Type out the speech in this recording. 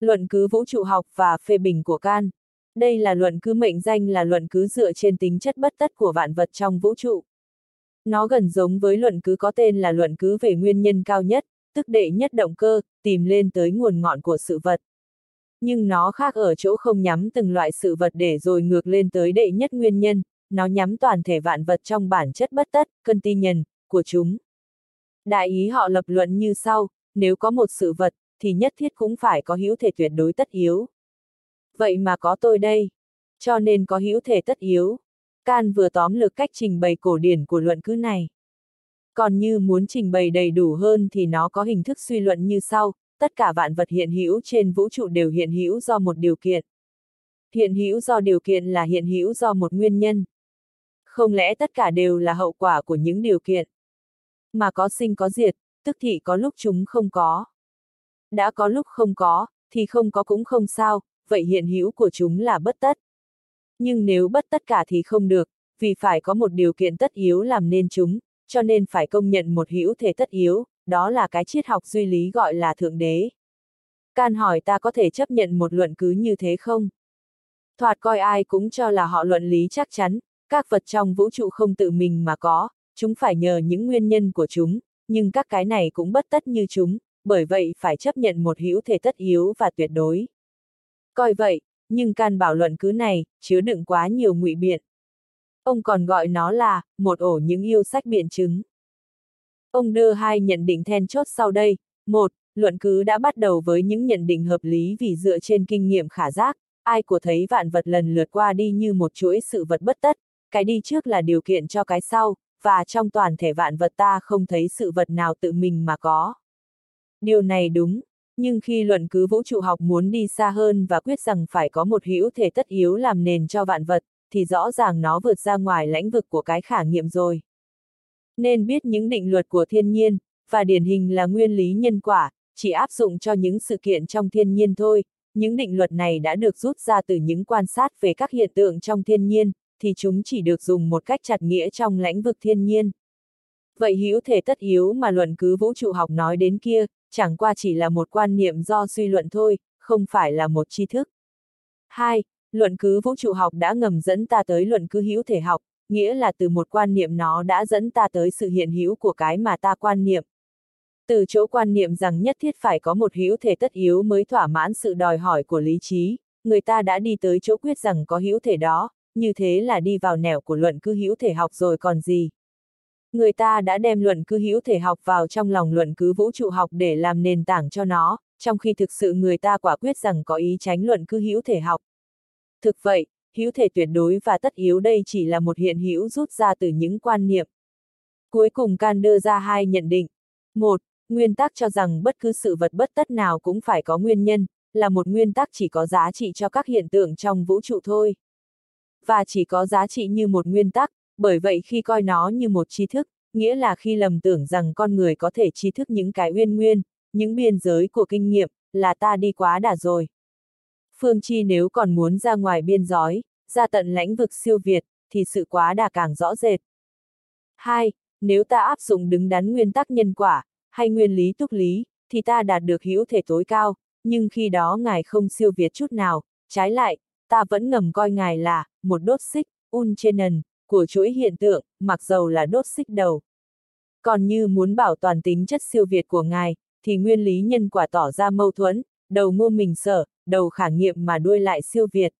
Luận cứ vũ trụ học và phê bình của can. Đây là luận cứ mệnh danh là luận cứ dựa trên tính chất bất tất của vạn vật trong vũ trụ. Nó gần giống với luận cứ có tên là luận cứ về nguyên nhân cao nhất, tức đệ nhất động cơ, tìm lên tới nguồn ngọn của sự vật. Nhưng nó khác ở chỗ không nhắm từng loại sự vật để rồi ngược lên tới đệ nhất nguyên nhân, nó nhắm toàn thể vạn vật trong bản chất bất tất, cân ti nhân, của chúng. Đại ý họ lập luận như sau, nếu có một sự vật, thì nhất thiết cũng phải có hữu thể tuyệt đối tất yếu. Vậy mà có tôi đây. Cho nên có hữu thể tất yếu. Can vừa tóm lược cách trình bày cổ điển của luận cứ này. Còn như muốn trình bày đầy đủ hơn thì nó có hình thức suy luận như sau, tất cả vạn vật hiện hữu trên vũ trụ đều hiện hữu do một điều kiện. Hiện hữu do điều kiện là hiện hữu do một nguyên nhân. Không lẽ tất cả đều là hậu quả của những điều kiện? Mà có sinh có diệt, tức thị có lúc chúng không có. Đã có lúc không có, thì không có cũng không sao, vậy hiện hữu của chúng là bất tất. Nhưng nếu bất tất cả thì không được, vì phải có một điều kiện tất yếu làm nên chúng, cho nên phải công nhận một hữu thể tất yếu, đó là cái triết học duy lý gọi là Thượng Đế. Can hỏi ta có thể chấp nhận một luận cứ như thế không? Thoạt coi ai cũng cho là họ luận lý chắc chắn, các vật trong vũ trụ không tự mình mà có, chúng phải nhờ những nguyên nhân của chúng, nhưng các cái này cũng bất tất như chúng, bởi vậy phải chấp nhận một hữu thể tất hiếu và tuyệt đối. Coi vậy, nhưng can bảo luận cứ này, chứa đựng quá nhiều ngụy biện. Ông còn gọi nó là, một ổ những yêu sách biện chứng. Ông đưa hai nhận định then chốt sau đây. Một, luận cứ đã bắt đầu với những nhận định hợp lý vì dựa trên kinh nghiệm khả giác, ai của thấy vạn vật lần lượt qua đi như một chuỗi sự vật bất tất, cái đi trước là điều kiện cho cái sau, và trong toàn thể vạn vật ta không thấy sự vật nào tự mình mà có. Điều này đúng, nhưng khi luận cứ vũ trụ học muốn đi xa hơn và quyết rằng phải có một hữu thể tất yếu làm nền cho vạn vật, thì rõ ràng nó vượt ra ngoài lãnh vực của cái khả nghiệm rồi. Nên biết những định luật của thiên nhiên, và điển hình là nguyên lý nhân quả, chỉ áp dụng cho những sự kiện trong thiên nhiên thôi, những định luật này đã được rút ra từ những quan sát về các hiện tượng trong thiên nhiên, thì chúng chỉ được dùng một cách chặt nghĩa trong lãnh vực thiên nhiên. Vậy hữu thể tất yếu mà luận cứ vũ trụ học nói đến kia, chẳng qua chỉ là một quan niệm do suy luận thôi, không phải là một tri thức. 2. Luận cứ vũ trụ học đã ngầm dẫn ta tới luận cứ hữu thể học, nghĩa là từ một quan niệm nó đã dẫn ta tới sự hiện hữu của cái mà ta quan niệm. Từ chỗ quan niệm rằng nhất thiết phải có một hữu thể tất yếu mới thỏa mãn sự đòi hỏi của lý trí, người ta đã đi tới chỗ quyết rằng có hữu thể đó, như thế là đi vào nẻo của luận cứ hữu thể học rồi còn gì. Người ta đã đem luận cứ hữu thể học vào trong lòng luận cứ vũ trụ học để làm nền tảng cho nó, trong khi thực sự người ta quả quyết rằng có ý tránh luận cứ hữu thể học. Thực vậy, hữu thể tuyệt đối và tất yếu đây chỉ là một hiện hữu rút ra từ những quan niệm. Cuối cùng can đưa ra hai nhận định. Một, nguyên tắc cho rằng bất cứ sự vật bất tất nào cũng phải có nguyên nhân, là một nguyên tắc chỉ có giá trị cho các hiện tượng trong vũ trụ thôi. Và chỉ có giá trị như một nguyên tắc, bởi vậy khi coi nó như một tri thức, nghĩa là khi lầm tưởng rằng con người có thể tri thức những cái uyên nguyên, những biên giới của kinh nghiệm, là ta đi quá đà rồi. Phương Chi nếu còn muốn ra ngoài biên giới, ra tận lãnh vực siêu việt, thì sự quá đà càng rõ rệt. 2. Nếu ta áp dụng đứng đắn nguyên tắc nhân quả, hay nguyên lý túc lý, thì ta đạt được hữu thể tối cao, nhưng khi đó ngài không siêu việt chút nào, trái lại, ta vẫn ngầm coi ngài là, một đốt xích, un trên nần của chuỗi hiện tượng, mặc dầu là đốt xích đầu. Còn như muốn bảo toàn tính chất siêu việt của ngài, thì nguyên lý nhân quả tỏ ra mâu thuẫn, đầu ngô mình sở, đầu khả nghiệm mà đuôi lại siêu việt.